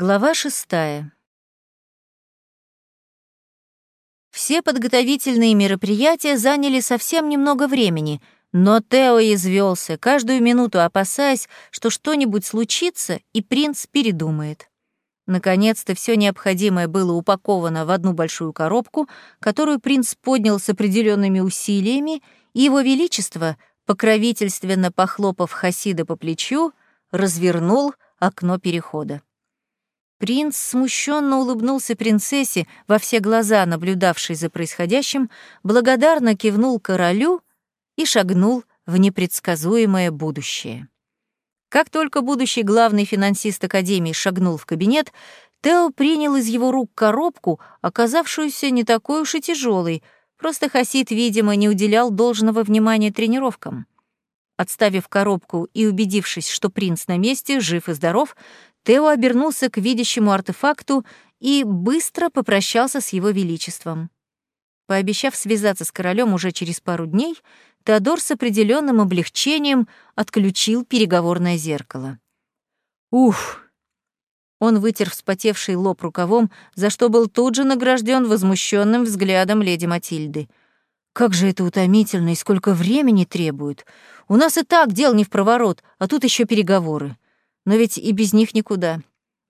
Глава шестая. Все подготовительные мероприятия заняли совсем немного времени, но Тео извелся, каждую минуту опасаясь, что что-нибудь случится, и принц передумает. Наконец-то все необходимое было упаковано в одну большую коробку, которую принц поднял с определенными усилиями, и его величество, покровительственно похлопав Хасида по плечу, развернул окно перехода. Принц смущенно улыбнулся принцессе, во все глаза наблюдавшей за происходящим, благодарно кивнул королю и шагнул в непредсказуемое будущее. Как только будущий главный финансист Академии шагнул в кабинет, Тео принял из его рук коробку, оказавшуюся не такой уж и тяжелой, просто Хасид, видимо, не уделял должного внимания тренировкам. Отставив коробку и убедившись, что принц на месте, жив и здоров, Тео обернулся к видящему артефакту и быстро попрощался с его величеством. Пообещав связаться с королем уже через пару дней, Теодор с определенным облегчением отключил переговорное зеркало. Уф! Он вытер вспотевший лоб рукавом, за что был тут же награжден возмущенным взглядом леди Матильды. Как же это утомительно и сколько времени требует. У нас и так дел не в проворот, а тут еще переговоры но ведь и без них никуда.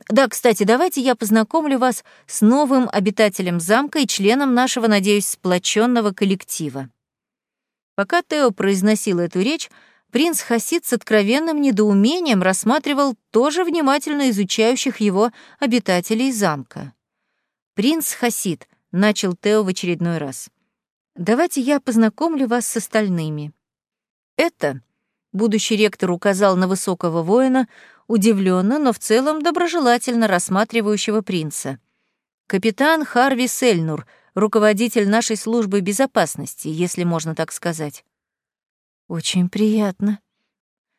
Да, кстати, давайте я познакомлю вас с новым обитателем замка и членом нашего, надеюсь, сплоченного коллектива. Пока Тео произносил эту речь, принц Хасид с откровенным недоумением рассматривал тоже внимательно изучающих его обитателей замка. «Принц Хасид», — начал Тео в очередной раз, — «давайте я познакомлю вас с остальными». Это, — будущий ректор указал на высокого воина, удивленно, но в целом доброжелательно рассматривающего принца. Капитан Харви Сельнур, руководитель нашей службы безопасности, если можно так сказать. Очень приятно.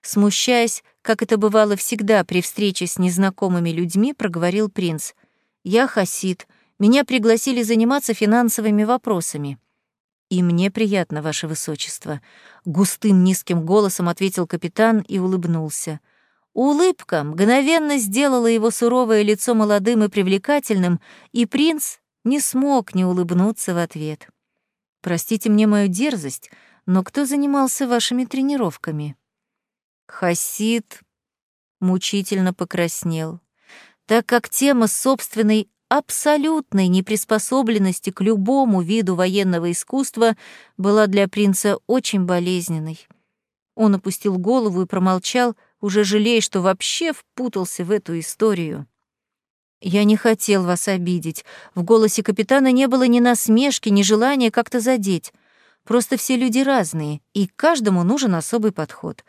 Смущаясь, как это бывало всегда при встрече с незнакомыми людьми, проговорил принц. «Я Хасид. Меня пригласили заниматься финансовыми вопросами». «И мне приятно, ваше высочество», — густым низким голосом ответил капитан и улыбнулся. Улыбка мгновенно сделала его суровое лицо молодым и привлекательным, и принц не смог не улыбнуться в ответ. «Простите мне мою дерзость, но кто занимался вашими тренировками?» Хасид мучительно покраснел, так как тема собственной абсолютной неприспособленности к любому виду военного искусства была для принца очень болезненной. Он опустил голову и промолчал, уже жалея, что вообще впутался в эту историю. «Я не хотел вас обидеть. В голосе капитана не было ни насмешки, ни желания как-то задеть. Просто все люди разные, и каждому нужен особый подход.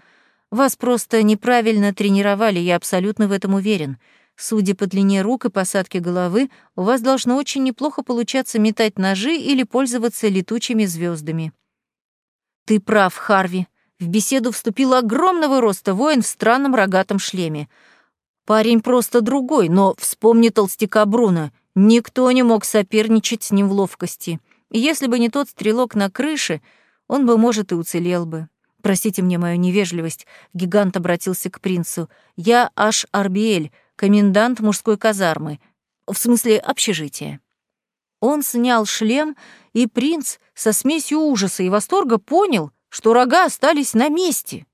Вас просто неправильно тренировали, я абсолютно в этом уверен. Судя по длине рук и посадке головы, у вас должно очень неплохо получаться метать ножи или пользоваться летучими звездами. «Ты прав, Харви», в беседу вступил огромного роста воин в странном рогатом шлеме. Парень просто другой, но вспомни толстяка Бруно. Никто не мог соперничать с ним в ловкости. И если бы не тот стрелок на крыше, он бы, может, и уцелел бы. Простите мне мою невежливость, гигант обратился к принцу. Я Аш Арбиэль, комендант мужской казармы, в смысле общежития. Он снял шлем, и принц со смесью ужаса и восторга понял, что рога остались на месте.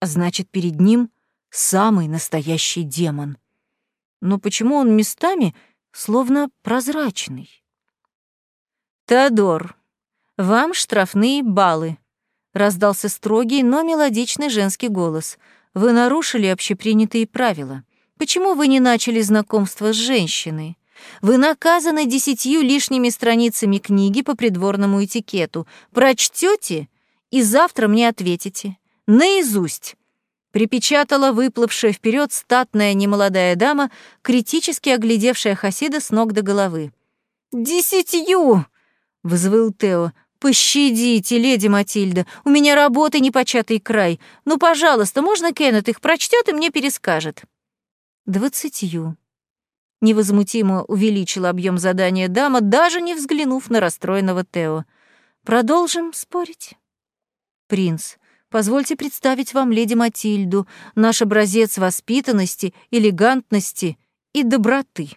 А значит, перед ним самый настоящий демон. Но почему он местами словно прозрачный? «Теодор, вам штрафные баллы», — раздался строгий, но мелодичный женский голос. «Вы нарушили общепринятые правила. Почему вы не начали знакомство с женщиной? Вы наказаны десятью лишними страницами книги по придворному этикету. Прочтете и завтра мне ответите. Наизусть!» Припечатала выплывшая вперед статная немолодая дама, критически оглядевшая Хасида с ног до головы. «Десятью!» — взвыл Тео. «Пощадите, леди Матильда, у меня работы непочатый край. Ну, пожалуйста, можно Кеннет их прочтет и мне перескажет?» «Двадцатью». Невозмутимо увеличила объем задания дама, даже не взглянув на расстроенного Тео. «Продолжим спорить?» «Принц, позвольте представить вам леди Матильду, наш образец воспитанности, элегантности и доброты.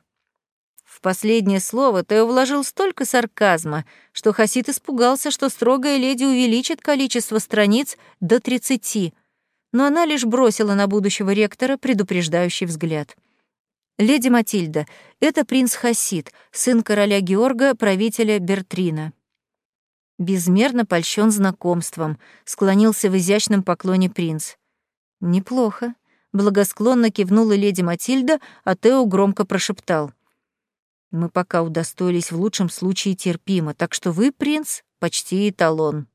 В последнее слово Тео вложил столько сарказма, что Хасид испугался, что строгая леди увеличит количество страниц до тридцати, но она лишь бросила на будущего ректора предупреждающий взгляд. «Леди Матильда, это принц Хасид, сын короля Георга, правителя Бертрина». Безмерно польщен знакомством, склонился в изящном поклоне принц. «Неплохо», — благосклонно кивнула леди Матильда, а Тео громко прошептал. Мы пока удостоились в лучшем случае терпимо, так что вы, принц, почти эталон.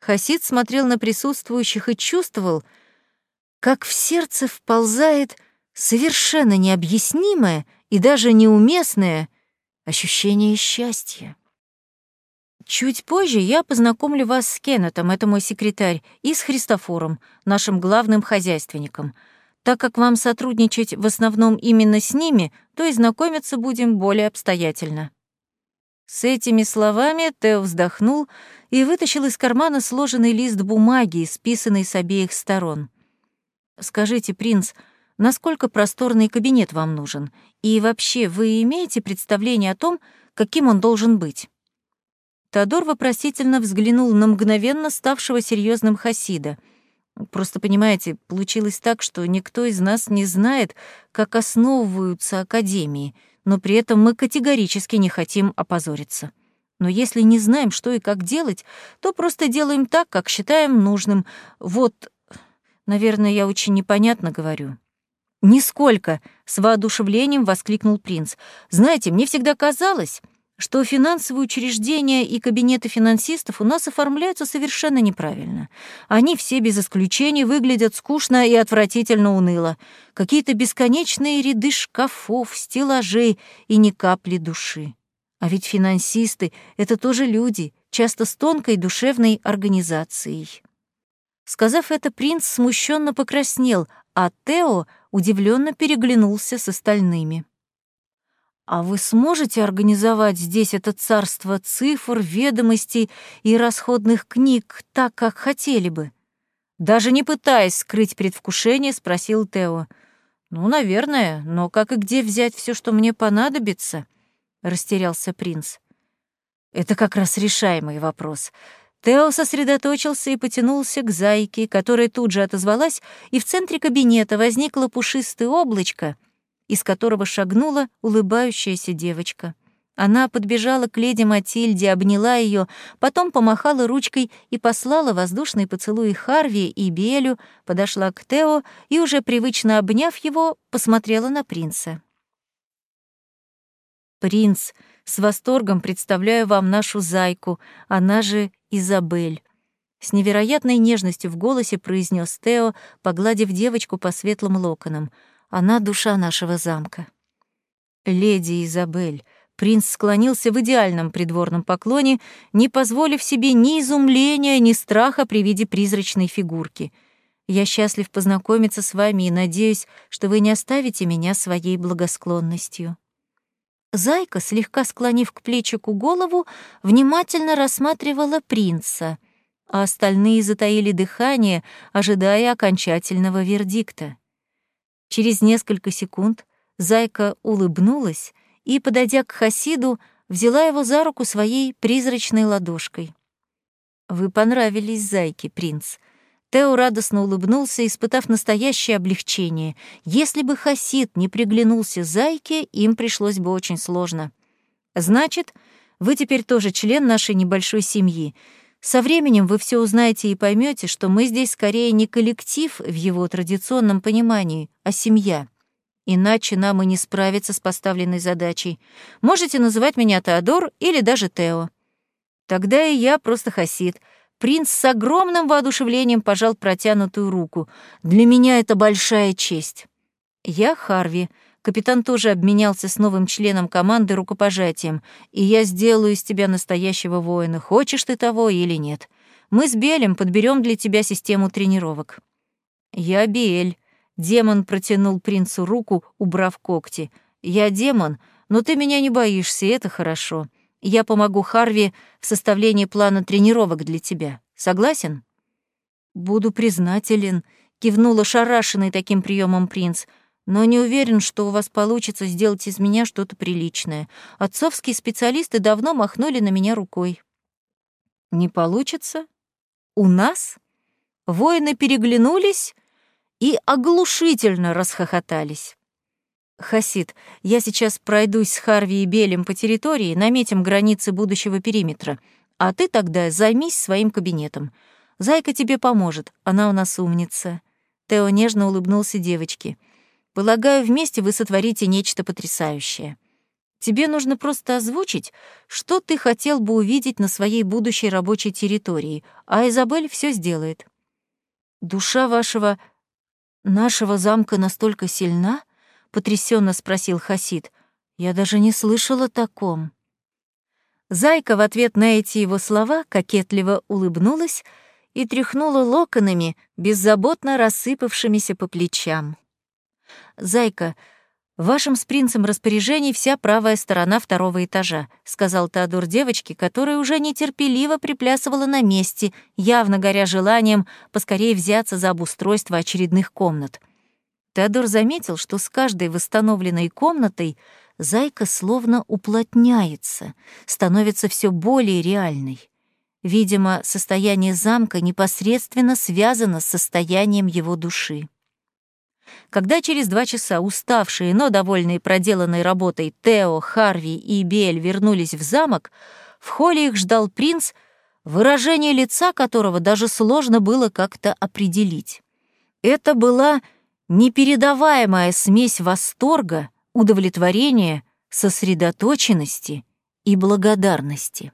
Хасид смотрел на присутствующих и чувствовал, как в сердце вползает совершенно необъяснимое и даже неуместное ощущение счастья. Чуть позже я познакомлю вас с Кеннетом, это мой секретарь, и с Христофором, нашим главным хозяйственником — так как вам сотрудничать в основном именно с ними, то и знакомиться будем более обстоятельно». С этими словами Тео вздохнул и вытащил из кармана сложенный лист бумаги, списанный с обеих сторон. «Скажите, принц, насколько просторный кабинет вам нужен? И вообще, вы имеете представление о том, каким он должен быть?» Тодор вопросительно взглянул на мгновенно ставшего серьезным Хасида — Просто, понимаете, получилось так, что никто из нас не знает, как основываются академии, но при этом мы категорически не хотим опозориться. Но если не знаем, что и как делать, то просто делаем так, как считаем нужным. Вот, наверное, я очень непонятно говорю. «Нисколько!» — с воодушевлением воскликнул принц. «Знаете, мне всегда казалось, что финансовые учреждения и кабинеты финансистов у нас оформляются совершенно неправильно. Они все без исключения выглядят скучно и отвратительно уныло. Какие-то бесконечные ряды шкафов, стеллажей и ни капли души. А ведь финансисты — это тоже люди, часто с тонкой душевной организацией. Сказав это, принц смущенно покраснел, а Тео удивленно переглянулся с остальными. А вы сможете организовать здесь это царство цифр, ведомостей и расходных книг так, как хотели бы? Даже не пытаясь скрыть предвкушение, спросил Тео. Ну, наверное, но как и где взять все, что мне понадобится? Растерялся принц. Это как раз решаемый вопрос. Тео сосредоточился и потянулся к зайке, которая тут же отозвалась, и в центре кабинета возникло пушистое облачко — из которого шагнула улыбающаяся девочка. Она подбежала к леди Матильде, обняла ее, потом помахала ручкой и послала воздушный поцелуй Харви и Белю, подошла к Тео и, уже привычно обняв его, посмотрела на принца. «Принц, с восторгом представляю вам нашу зайку, она же Изабель». С невероятной нежностью в голосе произнес Тео, погладив девочку по светлым локонам — она — душа нашего замка. Леди Изабель, принц склонился в идеальном придворном поклоне, не позволив себе ни изумления, ни страха при виде призрачной фигурки. Я счастлив познакомиться с вами и надеюсь, что вы не оставите меня своей благосклонностью. Зайка, слегка склонив к плечику голову, внимательно рассматривала принца, а остальные затаили дыхание, ожидая окончательного вердикта. Через несколько секунд зайка улыбнулась и, подойдя к Хасиду, взяла его за руку своей призрачной ладошкой. «Вы понравились зайке, принц». Тео радостно улыбнулся, испытав настоящее облегчение. Если бы Хасид не приглянулся зайке, им пришлось бы очень сложно. «Значит, вы теперь тоже член нашей небольшой семьи. Со временем вы все узнаете и поймете, что мы здесь скорее не коллектив в его традиционном понимании, а семья. Иначе нам и не справиться с поставленной задачей. Можете называть меня Теодор или даже Тео. Тогда и я просто Хасид. Принц с огромным воодушевлением пожал протянутую руку. Для меня это большая честь. Я Харви, Капитан тоже обменялся с новым членом команды рукопожатием, и я сделаю из тебя настоящего воина, хочешь ты того или нет. Мы с Белем подберем для тебя систему тренировок». «Я Биэль», — демон протянул принцу руку, убрав когти. «Я демон, но ты меня не боишься, это хорошо. Я помогу Харви в составлении плана тренировок для тебя. Согласен?» «Буду признателен», — кивнула шарашенный таким приемом принц — но не уверен, что у вас получится сделать из меня что-то приличное. Отцовские специалисты давно махнули на меня рукой». «Не получится? У нас?» Воины переглянулись и оглушительно расхохотались. «Хасид, я сейчас пройдусь с Харви и Белем по территории, наметим границы будущего периметра, а ты тогда займись своим кабинетом. Зайка тебе поможет, она у нас умница». Тео нежно улыбнулся девочке. «Полагаю, вместе вы сотворите нечто потрясающее. Тебе нужно просто озвучить, что ты хотел бы увидеть на своей будущей рабочей территории, а Изабель все сделает». «Душа вашего... нашего замка настолько сильна?» — потрясенно спросил Хасид. «Я даже не слышала о таком». Зайка в ответ на эти его слова кокетливо улыбнулась и тряхнула локонами, беззаботно рассыпавшимися по плечам. «Зайка, в вашем с принцем распоряжении вся правая сторона второго этажа», сказал Теодор девочке, которая уже нетерпеливо приплясывала на месте, явно горя желанием поскорее взяться за обустройство очередных комнат. Теодор заметил, что с каждой восстановленной комнатой Зайка словно уплотняется, становится все более реальной. Видимо, состояние замка непосредственно связано с состоянием его души. Когда через два часа уставшие, но довольные проделанной работой Тео, Харви и Бель вернулись в замок, в холле их ждал принц, выражение лица которого даже сложно было как-то определить. Это была непередаваемая смесь восторга, удовлетворения, сосредоточенности и благодарности.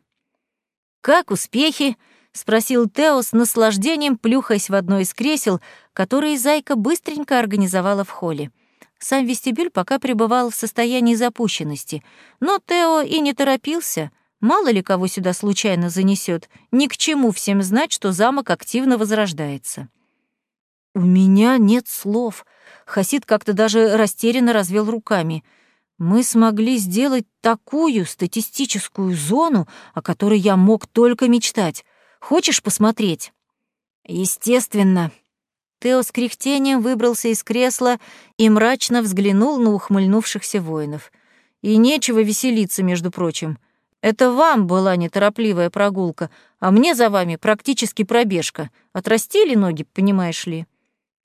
«Как успехи?» — спросил Тео с наслаждением, плюхаясь в одно из кресел, которые Зайка быстренько организовала в холле. Сам вестибюль пока пребывал в состоянии запущенности, но Тео и не торопился. Мало ли кого сюда случайно занесет, ни к чему всем знать, что замок активно возрождается. «У меня нет слов», — Хасид как-то даже растерянно развел руками — мы смогли сделать такую статистическую зону, о которой я мог только мечтать. Хочешь посмотреть? Естественно. Тео с кряхтением выбрался из кресла и мрачно взглянул на ухмыльнувшихся воинов. И нечего веселиться, между прочим. Это вам была неторопливая прогулка, а мне за вами практически пробежка. Отрастили ноги, понимаешь ли?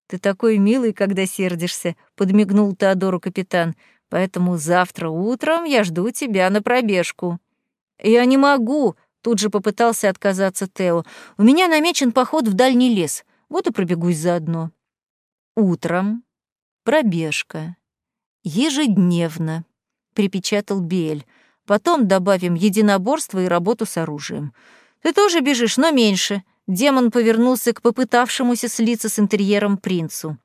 Ты такой милый, когда сердишься, подмигнул Теодору капитан поэтому завтра утром я жду тебя на пробежку». «Я не могу», — тут же попытался отказаться Тео. «У меня намечен поход в дальний лес, вот и пробегусь заодно». «Утром. Пробежка. Ежедневно», — припечатал Бель. «Потом добавим единоборство и работу с оружием. Ты тоже бежишь, но меньше». Демон повернулся к попытавшемуся слиться с интерьером принцу.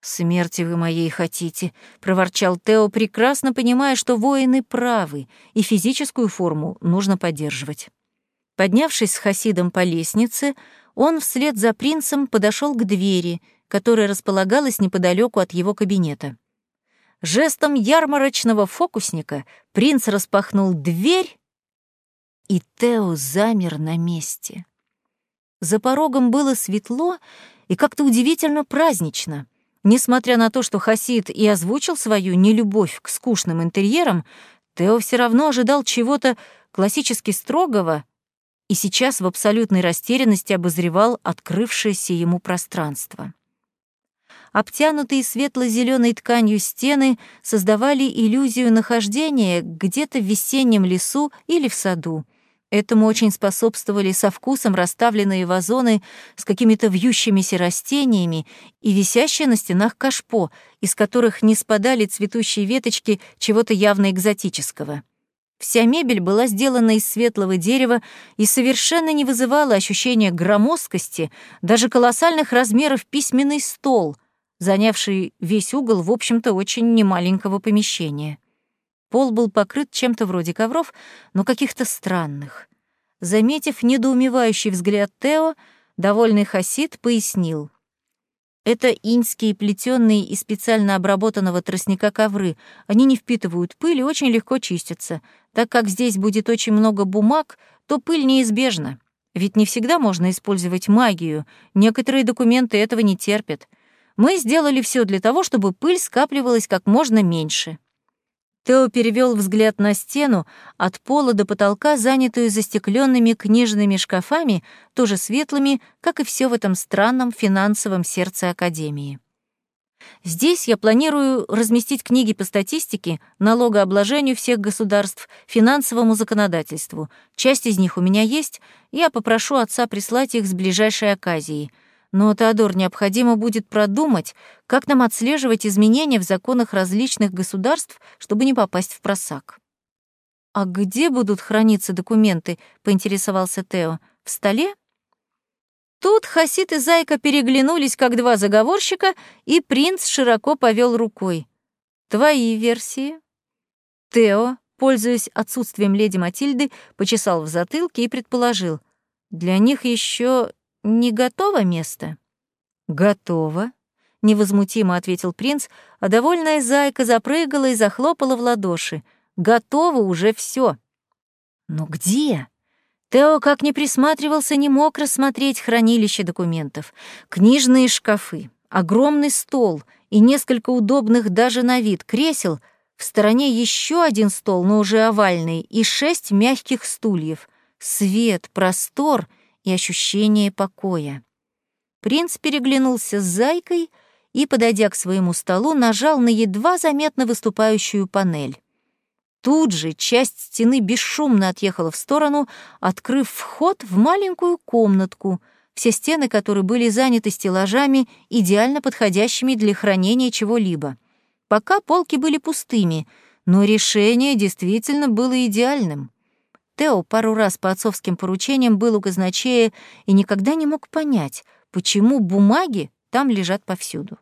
«Смерти вы моей хотите», — проворчал Тео, прекрасно понимая, что воины правы, и физическую форму нужно поддерживать. Поднявшись с Хасидом по лестнице, он вслед за принцем подошел к двери, которая располагалась неподалеку от его кабинета. Жестом ярмарочного фокусника принц распахнул дверь, и Тео замер на месте. За порогом было светло и как-то удивительно празднично — Несмотря на то, что Хасид и озвучил свою нелюбовь к скучным интерьерам, Тео все равно ожидал чего-то классически строгого и сейчас в абсолютной растерянности обозревал открывшееся ему пространство. Обтянутые светло зеленой тканью стены создавали иллюзию нахождения где-то в весеннем лесу или в саду. Этому очень способствовали со вкусом расставленные вазоны с какими-то вьющимися растениями и висящие на стенах кашпо, из которых не спадали цветущие веточки чего-то явно экзотического. Вся мебель была сделана из светлого дерева и совершенно не вызывала ощущения громоздкости, даже колоссальных размеров письменный стол, занявший весь угол, в общем-то, очень немаленького помещения. Пол был покрыт чем-то вроде ковров, но каких-то странных. Заметив недоумевающий взгляд Тео, довольный Хасид пояснил. Это иньские плетённые из специально обработанного тростника ковры. Они не впитывают пыль и очень легко чистятся. Так как здесь будет очень много бумаг, то пыль неизбежна. Ведь не всегда можно использовать магию. Некоторые документы этого не терпят. Мы сделали все для того, чтобы пыль скапливалась как можно меньше. Тео перевел взгляд на стену, от пола до потолка, занятую застекленными книжными шкафами, тоже светлыми, как и все в этом странном финансовом сердце Академии. Здесь я планирую разместить книги по статистике, налогообложению всех государств, финансовому законодательству. Часть из них у меня есть, я попрошу отца прислать их с ближайшей оказией — но, Теодор, необходимо будет продумать, как нам отслеживать изменения в законах различных государств, чтобы не попасть в просак. «А где будут храниться документы?» — поинтересовался Тео. «В столе?» Тут Хасид и Зайка переглянулись, как два заговорщика, и принц широко повел рукой. «Твои версии?» Тео, пользуясь отсутствием леди Матильды, почесал в затылке и предположил. «Для них еще не готово место? Готово, невозмутимо ответил принц, а довольная зайка запрыгала и захлопала в ладоши. Готово уже все. Но где? Тео, как ни присматривался, не мог рассмотреть хранилище документов. Книжные шкафы, огромный стол и несколько удобных даже на вид кресел, в стороне еще один стол, но уже овальный, и шесть мягких стульев. Свет, простор — и ощущение покоя. Принц переглянулся с зайкой и, подойдя к своему столу, нажал на едва заметно выступающую панель. Тут же часть стены бесшумно отъехала в сторону, открыв вход в маленькую комнатку, все стены которой были заняты стеллажами, идеально подходящими для хранения чего-либо. Пока полки были пустыми, но решение действительно было идеальным. Тео пару раз по отцовским поручениям был у казначея и никогда не мог понять, почему бумаги там лежат повсюду.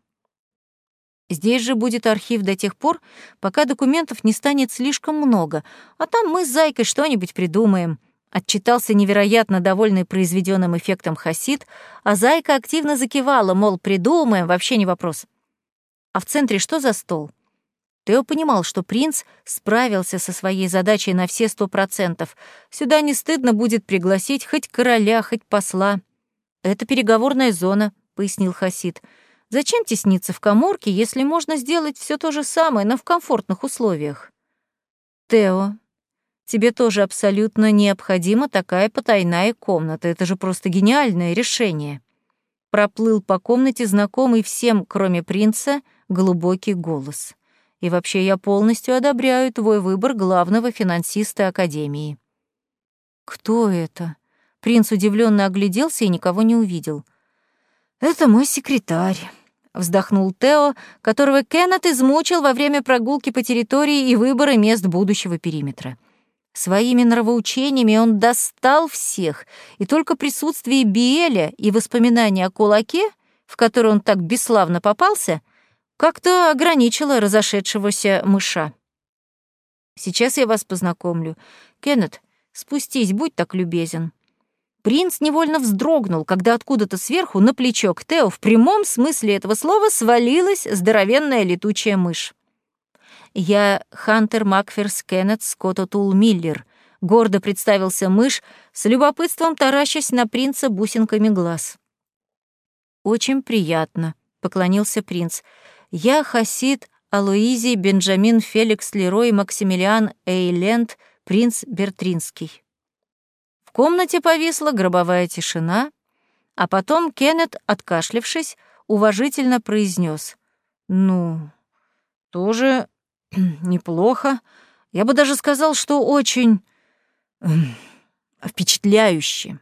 Здесь же будет архив до тех пор, пока документов не станет слишком много, а там мы с Зайкой что-нибудь придумаем. Отчитался невероятно довольный произведенным эффектом Хасид, а Зайка активно закивала, мол, придумаем, вообще не вопрос. А в центре что за стол? Тео понимал, что принц справился со своей задачей на все сто процентов. Сюда не стыдно будет пригласить хоть короля, хоть посла. «Это переговорная зона», — пояснил Хасид. «Зачем тесниться в коморке, если можно сделать все то же самое, но в комфортных условиях?» «Тео, тебе тоже абсолютно необходима такая потайная комната. Это же просто гениальное решение». Проплыл по комнате знакомый всем, кроме принца, глубокий голос. И вообще я полностью одобряю твой выбор главного финансиста Академии». «Кто это?» Принц удивленно огляделся и никого не увидел. «Это мой секретарь», — вздохнул Тео, которого Кеннет измучил во время прогулки по территории и выбора мест будущего периметра. Своими нравоучениями он достал всех, и только присутствие Биэля и воспоминания о кулаке, в который он так бесславно попался — как-то ограничила разошедшегося мыша. Сейчас я вас познакомлю. Кеннет, спустись, будь так любезен. Принц невольно вздрогнул, когда откуда-то сверху на плечо к Тео в прямом смысле этого слова свалилась здоровенная летучая мышь. «Я Хантер Макферс Кеннет Скоттотул Миллер», — гордо представился мышь, с любопытством таращась на принца бусинками глаз. «Очень приятно», — поклонился принц. Я Хасид Алуизи Бенджамин Феликс Лерой Максимилиан Эйленд принц Бертринский. В комнате повисла гробовая тишина, а потом Кеннет, откашлившись, уважительно произнес: «Ну, тоже неплохо. Я бы даже сказал, что очень эм, впечатляюще.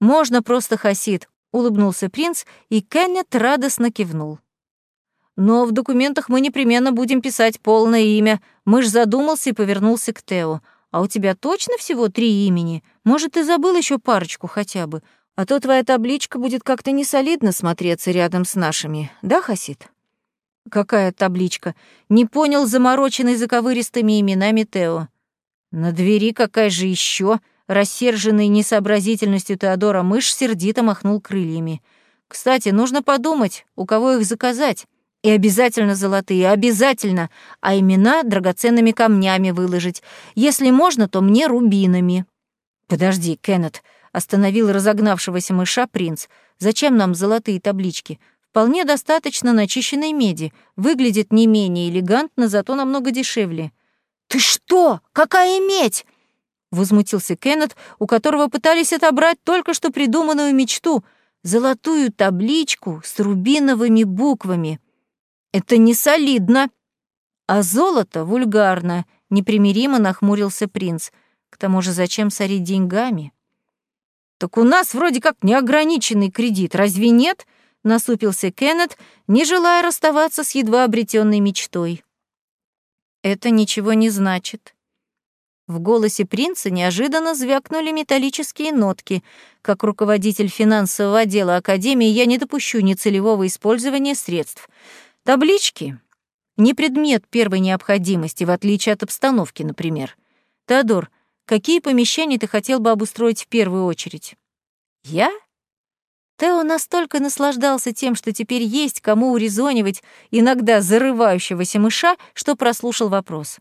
Можно просто Хасид, улыбнулся принц, и Кеннет радостно кивнул. Но в документах мы непременно будем писать полное имя. Мышь задумался и повернулся к Тео. А у тебя точно всего три имени? Может, ты забыл еще парочку хотя бы? А то твоя табличка будет как-то несолидно смотреться рядом с нашими. Да, Хасид? Какая табличка? Не понял замороченный заковыристыми именами Тео. На двери какая же еще? Рассерженный несообразительностью Теодора мышь сердито махнул крыльями. Кстати, нужно подумать, у кого их заказать. И обязательно золотые, обязательно, а имена драгоценными камнями выложить. Если можно, то мне рубинами. Подожди, Кеннет, остановил разогнавшегося мыша принц. Зачем нам золотые таблички? Вполне достаточно начищенной меди. Выглядит не менее элегантно, зато намного дешевле. «Ты что? Какая медь?» — возмутился Кеннет, у которого пытались отобрать только что придуманную мечту — золотую табличку с рубиновыми буквами. «Это не солидно!» «А золото вульгарно», — непримиримо нахмурился принц. «К тому же зачем сорить деньгами?» «Так у нас вроде как неограниченный кредит, разве нет?» — насупился Кеннет, не желая расставаться с едва обретенной мечтой. «Это ничего не значит». В голосе принца неожиданно звякнули металлические нотки. Как руководитель финансового отдела Академии я не допущу нецелевого использования средств. Таблички — не предмет первой необходимости, в отличие от обстановки, например. Теодор, какие помещения ты хотел бы обустроить в первую очередь? Я? Тео настолько наслаждался тем, что теперь есть кому урезонивать иногда зарывающегося мыша, что прослушал вопрос.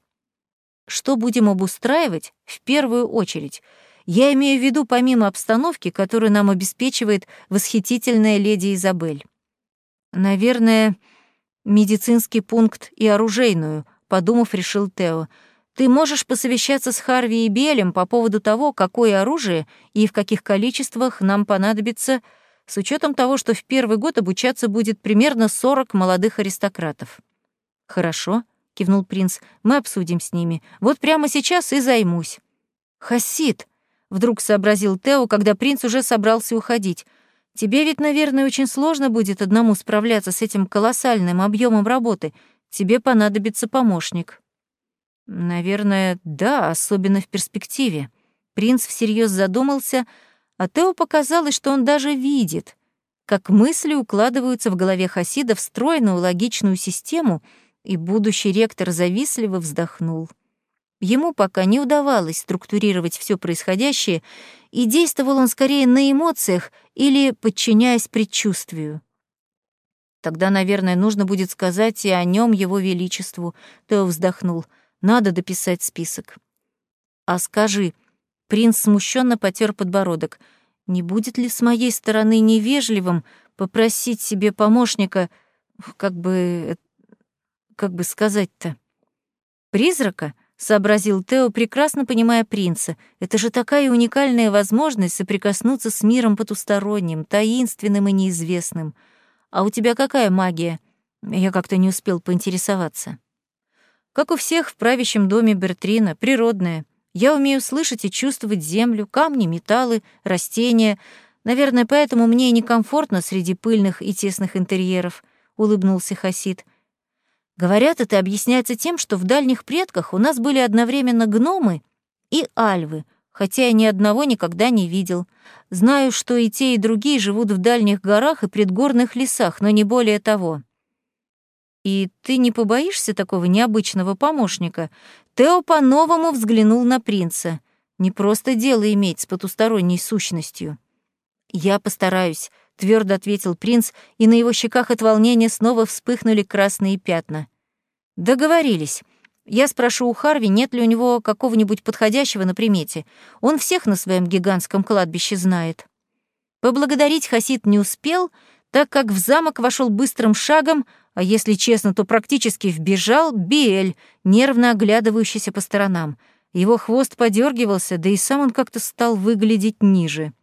Что будем обустраивать в первую очередь? Я имею в виду помимо обстановки, которую нам обеспечивает восхитительная леди Изабель. Наверное, медицинский пункт и оружейную, подумав, решил Тео. Ты можешь посовещаться с Харви и Белем по поводу того, какое оружие и в каких количествах нам понадобится с учетом того, что в первый год обучаться будет примерно 40 молодых аристократов. Хорошо, кивнул принц. Мы обсудим с ними. Вот прямо сейчас и займусь. Хасид, вдруг сообразил Тео, когда принц уже собрался уходить. Тебе ведь, наверное, очень сложно будет одному справляться с этим колоссальным объемом работы. Тебе понадобится помощник. Наверное, да, особенно в перспективе. Принц всерьез задумался, а Тео показалось, что он даже видит, как мысли укладываются в голове Хасида в стройную логичную систему, и будущий ректор завистливо вздохнул. Ему пока не удавалось структурировать все происходящее, и действовал он скорее на эмоциях или подчиняясь предчувствию. Тогда, наверное, нужно будет сказать и о нем его величеству. Тео вздохнул. Надо дописать список. А скажи, Принц смущенно потер подбородок. Не будет ли с моей стороны невежливым попросить себе помощника, как бы... как бы сказать-то? Призрака? — сообразил Тео, прекрасно понимая принца. «Это же такая уникальная возможность соприкоснуться с миром потусторонним, таинственным и неизвестным. А у тебя какая магия?» Я как-то не успел поинтересоваться. «Как у всех в правящем доме Бертрина, природная. Я умею слышать и чувствовать землю, камни, металлы, растения. Наверное, поэтому мне и некомфортно среди пыльных и тесных интерьеров», — улыбнулся Хасид. «Говорят, это объясняется тем, что в дальних предках у нас были одновременно гномы и альвы, хотя я ни одного никогда не видел. Знаю, что и те, и другие живут в дальних горах и предгорных лесах, но не более того». «И ты не побоишься такого необычного помощника? Тео по-новому взглянул на принца. Не просто дело иметь с потусторонней сущностью. «Я постараюсь», — твердо ответил принц, и на его щеках от волнения снова вспыхнули красные пятна. «Договорились. Я спрошу у Харви, нет ли у него какого-нибудь подходящего на примете. Он всех на своем гигантском кладбище знает». Поблагодарить Хасид не успел, так как в замок вошел быстрым шагом, а если честно, то практически вбежал Биэль, нервно оглядывающийся по сторонам. Его хвост подергивался, да и сам он как-то стал выглядеть ниже.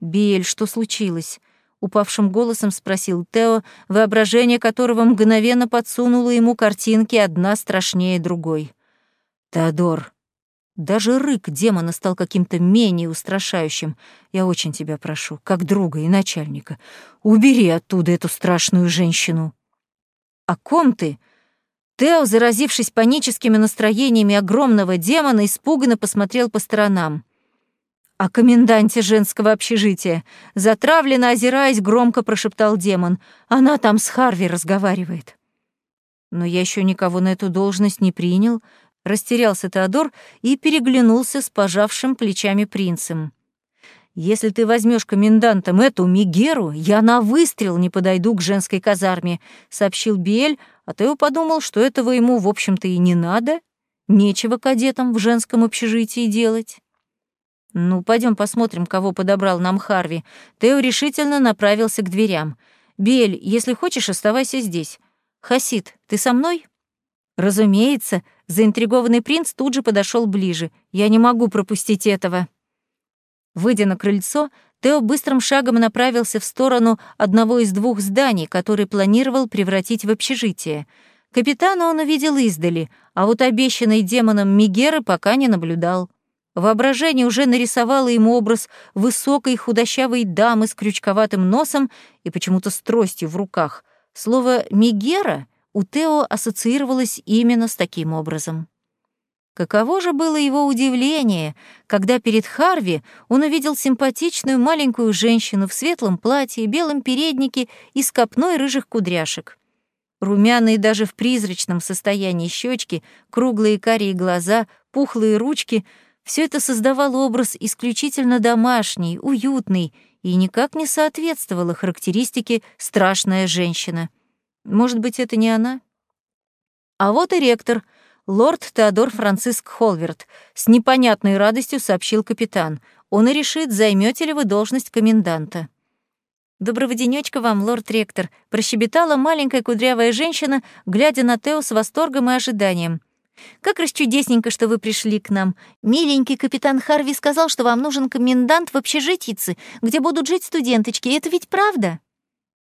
«Биэль, что случилось?» — упавшим голосом спросил Тео, воображение которого мгновенно подсунуло ему картинки одна страшнее другой. «Теодор!» Даже рык демона стал каким-то менее устрашающим. «Я очень тебя прошу, как друга и начальника, убери оттуда эту страшную женщину!» «О ком ты?» Тео, заразившись паническими настроениями огромного демона, испуганно посмотрел по сторонам. «О коменданте женского общежития!» Затравленно озираясь, громко прошептал демон. «Она там с Харви разговаривает». «Но я еще никого на эту должность не принял», — растерялся Теодор и переглянулся с пожавшим плечами принцем. Если ты возьмешь комендантом эту Мигеру, я на выстрел не подойду к женской казарме», — сообщил Биэль, а Тео подумал, что этого ему, в общем-то, и не надо. Нечего кадетам в женском общежитии делать. «Ну, пойдем посмотрим, кого подобрал нам Харви». Тео решительно направился к дверям. Бель, если хочешь, оставайся здесь. Хасид, ты со мной?» Разумеется, заинтригованный принц тут же подошел ближе. «Я не могу пропустить этого». Выйдя на крыльцо, Тео быстрым шагом направился в сторону одного из двух зданий, который планировал превратить в общежитие. Капитана он увидел издали, а вот обещанный демоном Мигеры пока не наблюдал. Воображение уже нарисовало ему образ высокой худощавой дамы с крючковатым носом и почему-то с тростью в руках. Слово «мигера» у Тео ассоциировалось именно с таким образом. Каково же было его удивление, когда перед Харви он увидел симпатичную маленькую женщину в светлом платье, белом переднике и с копной рыжих кудряшек. Румяные даже в призрачном состоянии щечки, круглые карие глаза, пухлые ручки — все это создавало образ исключительно домашний, уютный и никак не соответствовало характеристике «страшная женщина». Может быть, это не она? А вот и ректор, лорд Теодор Франциск Холверт, с непонятной радостью сообщил капитан. Он и решит, займете ли вы должность коменданта. «Доброго денечка вам, лорд-ректор», — прощебетала маленькая кудрявая женщина, глядя на Тео с восторгом и ожиданием. «Как расчудесненько, что вы пришли к нам. Миленький капитан Харви сказал, что вам нужен комендант в общежитице, где будут жить студенточки. Это ведь правда?»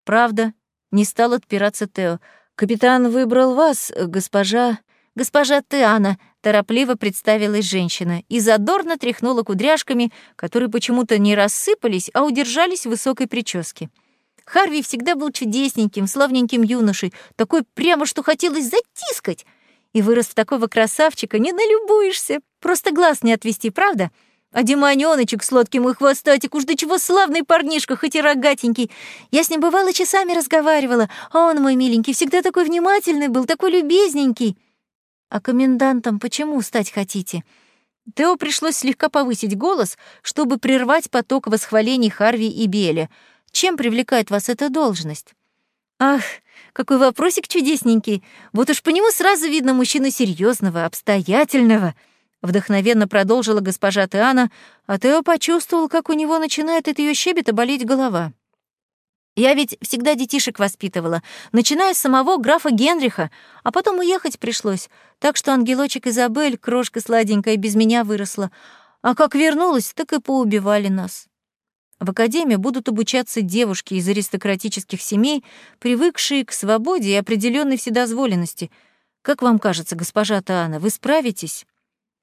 «Правда», — не стал отпираться Тео. «Капитан выбрал вас, госпожа...» «Госпожа Теана», — торопливо представилась женщина и задорно тряхнула кудряшками, которые почему-то не рассыпались, а удержались в высокой прическе. Харви всегда был чудесненьким, славненьким юношей, такой прямо, что хотелось затискать и вырос в такого красавчика, не налюбуешься. Просто глаз не отвести, правда? А демонёночек сладкий мой хвостатик, уж до чего славный парнишка, хоть и рогатенький. Я с ним бывало часами разговаривала, а он, мой миленький, всегда такой внимательный был, такой любезненький. А комендантом почему стать хотите? Тео пришлось слегка повысить голос, чтобы прервать поток восхвалений Харви и Беля. Чем привлекает вас эта должность? Ах, какой вопросик чудесненький. Вот уж по нему сразу видно мужчину серьезного, обстоятельного. Вдохновенно продолжила госпожа Теана, а Тео почувствовал, как у него начинает от ее щебета болеть голова. Я ведь всегда детишек воспитывала, начиная с самого графа Генриха, а потом уехать пришлось, так что ангелочек Изабель, крошка сладенькая, без меня выросла. А как вернулась, так и поубивали нас. В академии будут обучаться девушки из аристократических семей, привыкшие к свободе и определенной вседозволенности. Как вам кажется, госпожа Таана, вы справитесь?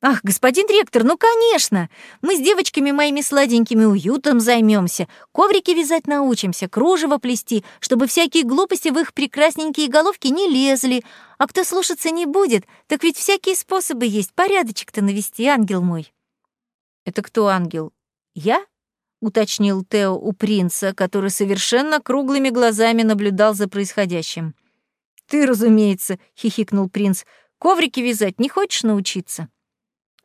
Ах, господин ректор, ну конечно! Мы с девочками моими сладенькими уютом займемся, коврики вязать научимся, кружево плести, чтобы всякие глупости в их прекрасненькие головки не лезли. А кто слушаться не будет, так ведь всякие способы есть, порядочек-то навести, ангел мой. Это кто ангел? Я? — уточнил Тео у принца, который совершенно круглыми глазами наблюдал за происходящим. «Ты, разумеется», — хихикнул принц, — «коврики вязать не хочешь научиться?»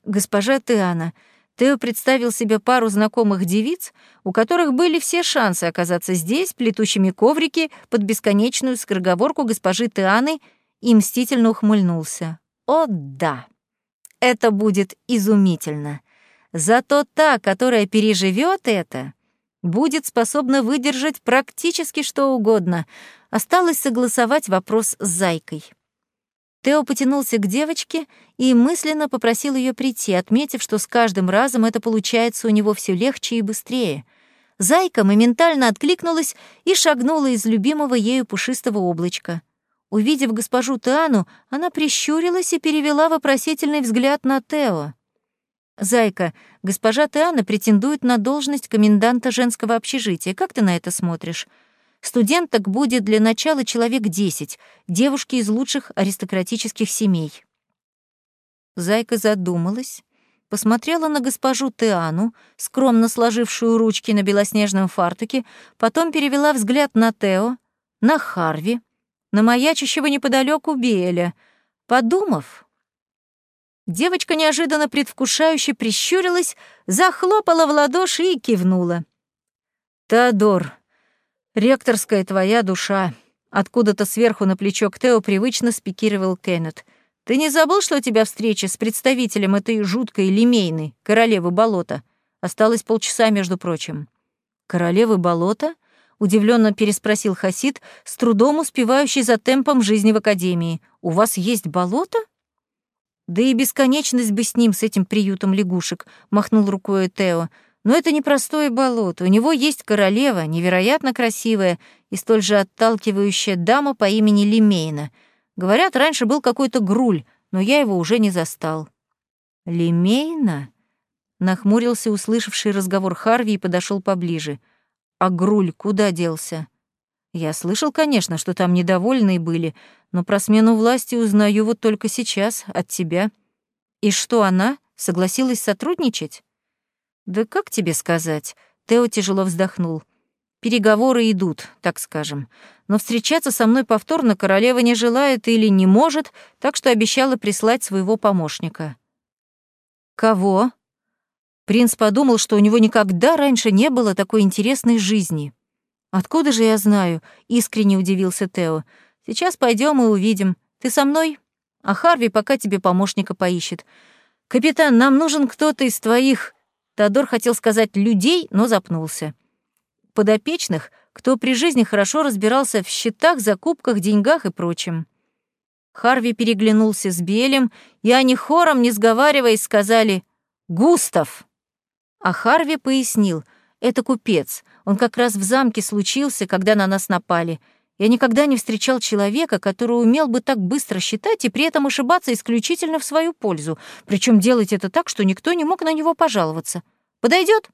«Госпожа Теана», Тео представил себе пару знакомых девиц, у которых были все шансы оказаться здесь, плетущими коврики под бесконечную скороговорку госпожи Теаны, и мстительно ухмыльнулся. «О, да! Это будет изумительно!» Зато та, которая переживет это, будет способна выдержать практически что угодно. Осталось согласовать вопрос с Зайкой. Тео потянулся к девочке и мысленно попросил ее прийти, отметив, что с каждым разом это получается у него все легче и быстрее. Зайка моментально откликнулась и шагнула из любимого ею пушистого облачка. Увидев госпожу Теану, она прищурилась и перевела вопросительный взгляд на Тео. «Зайка, госпожа Теана претендует на должность коменданта женского общежития. Как ты на это смотришь? Студенток будет для начала человек десять, девушки из лучших аристократических семей». Зайка задумалась, посмотрела на госпожу Теану, скромно сложившую ручки на белоснежном фартуке, потом перевела взгляд на Тео, на Харви, на маячащего неподалеку Биэля. Подумав, Девочка неожиданно предвкушающе прищурилась, захлопала в ладоши и кивнула. «Теодор, ректорская твоя душа», — откуда-то сверху на плечо к Тео привычно спикировал Кеннет. «Ты не забыл, что у тебя встреча с представителем этой жуткой лимейной, королевы болота? Осталось полчаса, между прочим». «Королевы болота?» удивленно переспросил Хасид, с трудом успевающий за темпом жизни в академии. У вас есть болото? Да и бесконечность бы с ним, с этим приютом лягушек, махнул рукой Тео. Но это не простое болото. У него есть королева, невероятно красивая и столь же отталкивающая дама по имени Лемейна. Говорят, раньше был какой-то груль, но я его уже не застал. Лемейна? Нахмурился услышавший разговор Харви и подошел поближе. А Груль куда делся? Я слышал, конечно, что там недовольные были, но про смену власти узнаю вот только сейчас, от тебя. И что она? Согласилась сотрудничать? Да как тебе сказать? Тео тяжело вздохнул. Переговоры идут, так скажем. Но встречаться со мной повторно королева не желает или не может, так что обещала прислать своего помощника. Кого? Принц подумал, что у него никогда раньше не было такой интересной жизни. «Откуда же я знаю?» — искренне удивился Тео. «Сейчас пойдем и увидим. Ты со мной? А Харви пока тебе помощника поищет. Капитан, нам нужен кто-то из твоих...» Тодор хотел сказать «людей», но запнулся. «Подопечных, кто при жизни хорошо разбирался в счетах, закупках, деньгах и прочем». Харви переглянулся с Белем, и они хором, не сговариваясь, сказали «Густав!». А Харви пояснил, это купец, он как раз в замке случился, когда на нас напали. Я никогда не встречал человека, который умел бы так быстро считать и при этом ошибаться исключительно в свою пользу, причем делать это так, что никто не мог на него пожаловаться. Подойдет?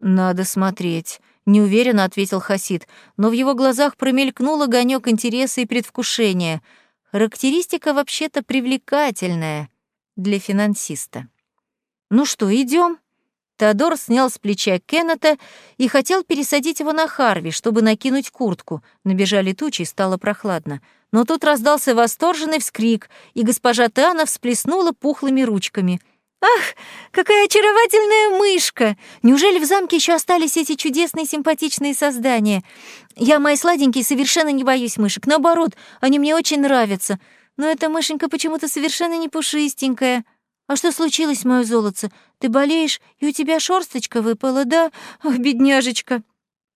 Надо смотреть, неуверенно ответил Хасид, но в его глазах промелькнул огонек интереса и предвкушения. Характеристика вообще-то привлекательная для финансиста. Ну что, идем? Теодор снял с плеча Кеннета и хотел пересадить его на Харви, чтобы накинуть куртку. Набежали тучи, стало прохладно. Но тут раздался восторженный вскрик, и госпожа Тана всплеснула пухлыми ручками. «Ах, какая очаровательная мышка! Неужели в замке еще остались эти чудесные симпатичные создания? Я, мои сладенькие, совершенно не боюсь мышек. Наоборот, они мне очень нравятся. Но эта мышенька почему-то совершенно не пушистенькая». «А что случилось, мое золотце? Ты болеешь, и у тебя шорсточка выпала, да? Ах, бедняжечка!»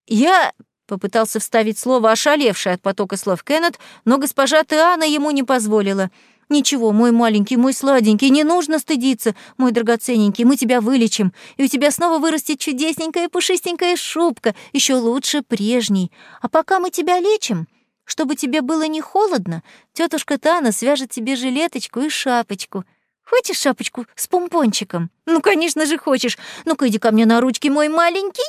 «Я...» — попытался вставить слово, ошалевший от потока слов Кеннет, но госпожа Теана ему не позволила. «Ничего, мой маленький, мой сладенький, не нужно стыдиться, мой драгоценненький, мы тебя вылечим, и у тебя снова вырастет чудесненькая пушистенькая шубка, еще лучше прежней. А пока мы тебя лечим, чтобы тебе было не холодно, тетушка Тана свяжет тебе жилеточку и шапочку». Хочешь шапочку с помпончиком? Ну, конечно же, хочешь. Ну-ка, иди ко мне на ручки, мой маленький.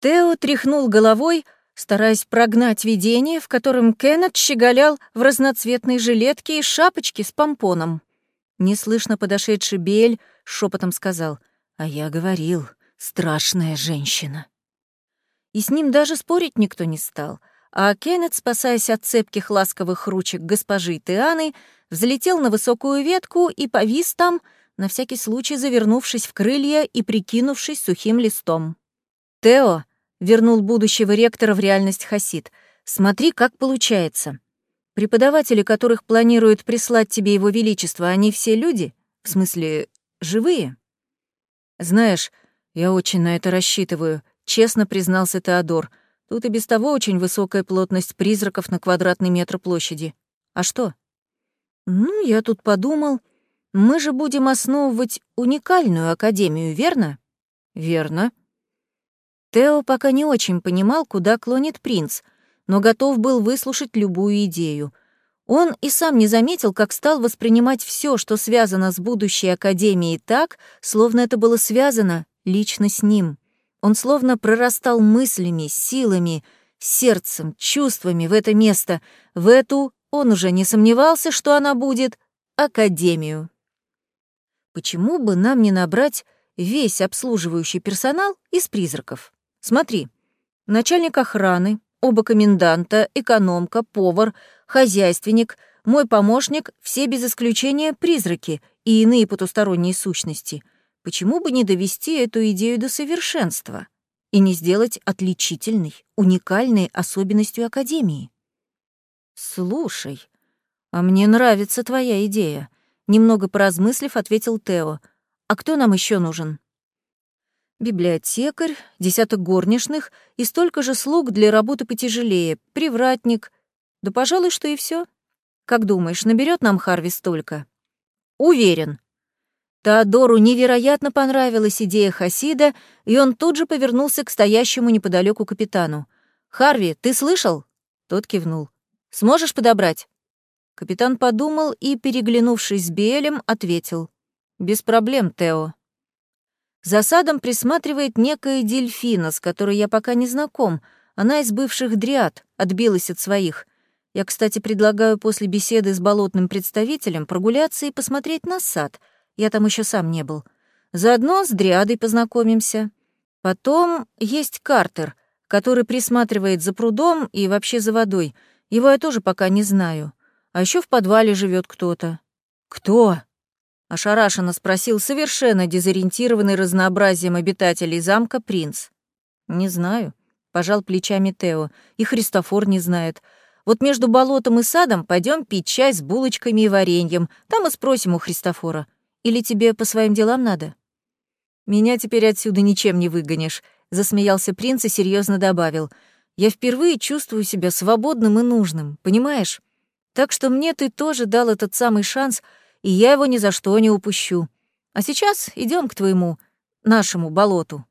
Тео тряхнул головой, стараясь прогнать видение, в котором Кеннет щеголял в разноцветной жилетке и шапочке с помпоном. Неслышно подошедший Бель шепотом сказал, «А я говорил, страшная женщина». И с ним даже спорить никто не стал, а Кеннет, спасаясь от цепких ласковых ручек госпожи Теаны, взлетел на высокую ветку и повис там, на всякий случай завернувшись в крылья и прикинувшись сухим листом. «Тео», — вернул будущего ректора в реальность Хасид, — «смотри, как получается. Преподаватели, которых планируют прислать тебе его величество, они все люди? В смысле, живые?» «Знаешь, я очень на это рассчитываю», — честно признался Теодор. «Тут и без того очень высокая плотность призраков на квадратный метр площади. А что?» «Ну, я тут подумал, мы же будем основывать уникальную академию, верно?» «Верно». Тео пока не очень понимал, куда клонит принц, но готов был выслушать любую идею. Он и сам не заметил, как стал воспринимать все, что связано с будущей академией, так, словно это было связано лично с ним. Он словно прорастал мыслями, силами, сердцем, чувствами в это место, в эту он уже не сомневался, что она будет академию. Почему бы нам не набрать весь обслуживающий персонал из призраков? Смотри, начальник охраны, оба коменданта, экономка, повар, хозяйственник, мой помощник — все без исключения призраки и иные потусторонние сущности. Почему бы не довести эту идею до совершенства и не сделать отличительной, уникальной особенностью Академии? «Слушай, а мне нравится твоя идея», — немного поразмыслив, ответил Тео. «А кто нам еще нужен?» библиотекарь, десяток горничных и столько же слуг для работы потяжелее, привратник. Да, пожалуй, что и все. Как думаешь, наберет нам Харви столько? Уверен. Теодору невероятно понравилась идея Хасида, и он тут же повернулся к стоящему неподалеку капитану. «Харви, ты слышал?» Тот кивнул. «Сможешь подобрать?» Капитан подумал и, переглянувшись с Биэлем, ответил. «Без проблем, Тео». За садом присматривает некая дельфина, с которой я пока не знаком. Она из бывших дриад, отбилась от своих. Я, кстати, предлагаю после беседы с болотным представителем прогуляться и посмотреть на сад. Я там еще сам не был. Заодно с дриадой познакомимся. Потом есть Картер, который присматривает за прудом и вообще за водой. Его я тоже пока не знаю. А еще в подвале живет кто-то. Кто? Ошарашенно спросил совершенно дезориентированный разнообразием обитателей замка принц. Не знаю, пожал плечами Тео. И Христофор не знает. Вот между болотом и садом пойдем пить чай с булочками и вареньем. Там и спросим у Христофора. Или тебе по своим делам надо? Меня теперь отсюда ничем не выгонишь, засмеялся принц и серьезно добавил. Я впервые чувствую себя свободным и нужным, понимаешь? Так что мне ты тоже дал этот самый шанс, и я его ни за что не упущу. А сейчас идем к твоему, нашему болоту.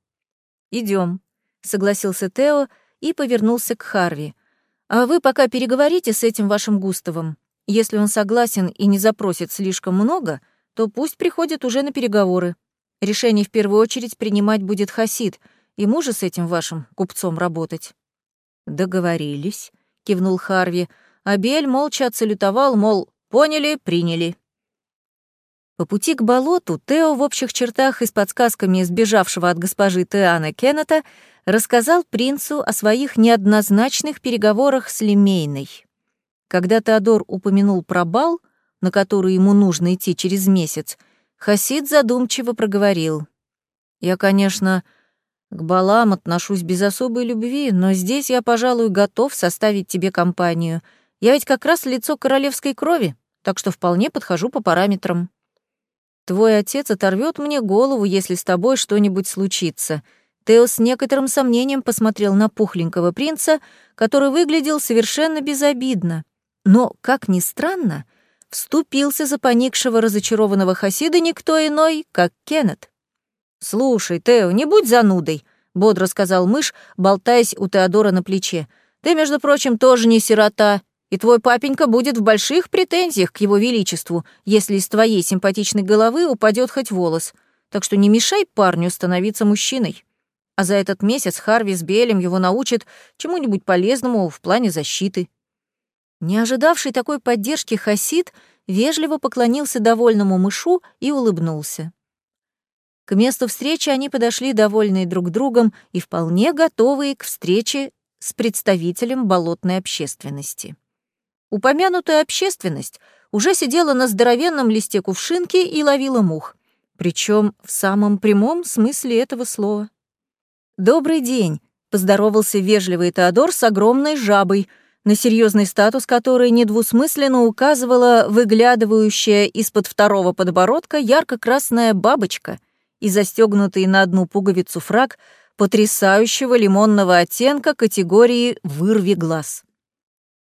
Идем, согласился Тео и повернулся к Харви. А вы пока переговорите с этим вашим Густавом. Если он согласен и не запросит слишком много, то пусть приходит уже на переговоры. Решение в первую очередь принимать будет Хасид, ему же с этим вашим купцом работать. Договорились, кивнул Харви, Абель молча отсалютовал, мол, поняли, приняли. По пути к болоту Тео в общих чертах и с подсказками сбежавшего от госпожи Теана Кеннета рассказал принцу о своих неоднозначных переговорах с Лемейной. Когда Теодор упомянул про бал, на который ему нужно идти через месяц, Хасид задумчиво проговорил. «Я, конечно, к балам отношусь без особой любви, но здесь я, пожалуй, готов составить тебе компанию — я ведь как раз лицо королевской крови, так что вполне подхожу по параметрам. Твой отец оторвет мне голову, если с тобой что-нибудь случится. Тео с некоторым сомнением посмотрел на пухленького принца, который выглядел совершенно безобидно. Но, как ни странно, вступился за поникшего разочарованного Хасида никто иной, как Кеннет. «Слушай, Тео, не будь занудой», — бодро сказал мышь, болтаясь у Теодора на плече. «Ты, между прочим, тоже не сирота и твой папенька будет в больших претензиях к его величеству, если из твоей симпатичной головы упадет хоть волос. Так что не мешай парню становиться мужчиной. А за этот месяц Харви с Белем его научит чему-нибудь полезному в плане защиты». Не ожидавший такой поддержки Хасид вежливо поклонился довольному мышу и улыбнулся. К месту встречи они подошли довольные друг другом и вполне готовые к встрече с представителем болотной общественности. Упомянутая общественность уже сидела на здоровенном листе кувшинки и ловила мух, причем в самом прямом смысле этого слова. «Добрый день», — поздоровался вежливый Теодор с огромной жабой, на серьезный статус которой недвусмысленно указывала выглядывающая из-под второго подбородка ярко-красная бабочка и застегнутый на одну пуговицу фраг потрясающего лимонного оттенка категории «вырви глаз».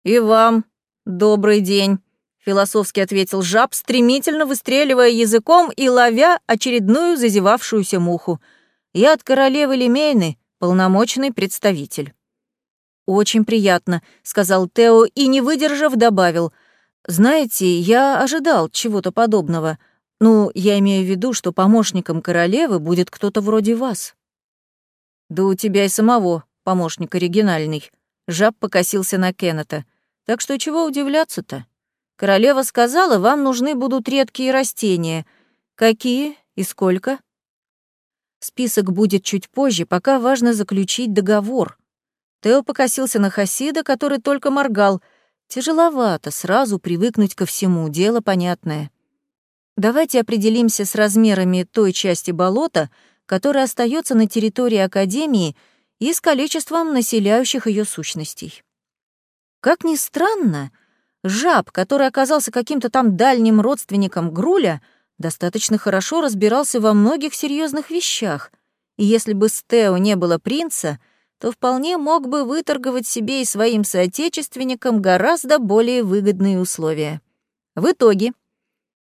«И вам», «Добрый день», — философски ответил жаб, стремительно выстреливая языком и ловя очередную зазевавшуюся муху. «Я от королевы Лемейны, полномочный представитель». «Очень приятно», — сказал Тео и, не выдержав, добавил. «Знаете, я ожидал чего-то подобного. Ну, я имею в виду, что помощником королевы будет кто-то вроде вас». «Да у тебя и самого помощник оригинальный». Жаб покосился на Кеннета. Так что чего удивляться-то? Королева сказала, вам нужны будут редкие растения. Какие и сколько? Список будет чуть позже, пока важно заключить договор. Тео покосился на Хасида, который только моргал. Тяжеловато сразу привыкнуть ко всему, дело понятное. Давайте определимся с размерами той части болота, которая остается на территории Академии, и с количеством населяющих ее сущностей. Как ни странно, жаб, который оказался каким-то там дальним родственником Груля, достаточно хорошо разбирался во многих серьезных вещах И если бы с Тео не было принца, то вполне мог бы выторговать себе и своим соотечественникам гораздо более выгодные условия. В итоге,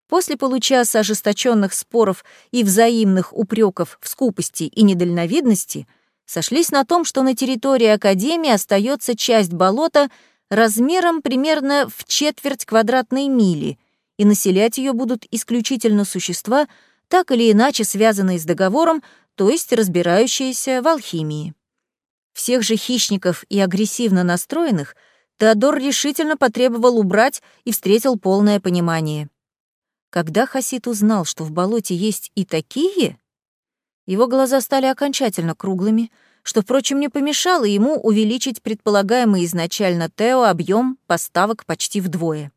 после получаса ожесточенных споров и взаимных упреков в скупости и недальновидности, сошлись на том, что на территории Академии остается часть болота размером примерно в четверть квадратной мили, и населять ее будут исключительно существа, так или иначе связанные с договором, то есть разбирающиеся в алхимии. Всех же хищников и агрессивно настроенных Теодор решительно потребовал убрать и встретил полное понимание. Когда Хасид узнал, что в болоте есть и такие, его глаза стали окончательно круглыми, что, впрочем, не помешало ему увеличить предполагаемый изначально Тео объем поставок почти вдвое.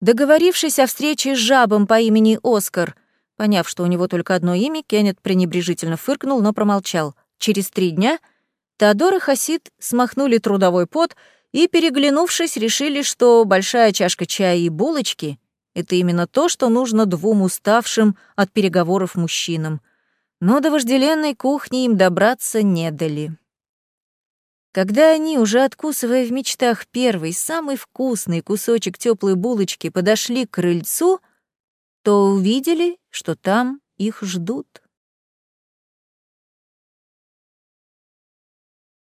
Договорившись о встрече с жабом по имени Оскар, поняв, что у него только одно имя, Кеннет пренебрежительно фыркнул, но промолчал. Через три дня Теодор и Хасид смахнули трудовой пот и, переглянувшись, решили, что большая чашка чая и булочки — это именно то, что нужно двум уставшим от переговоров мужчинам — но до вожделенной кухни им добраться не дали. Когда они, уже откусывая в мечтах первый, самый вкусный кусочек теплой булочки, подошли к крыльцу, то увидели, что там их ждут.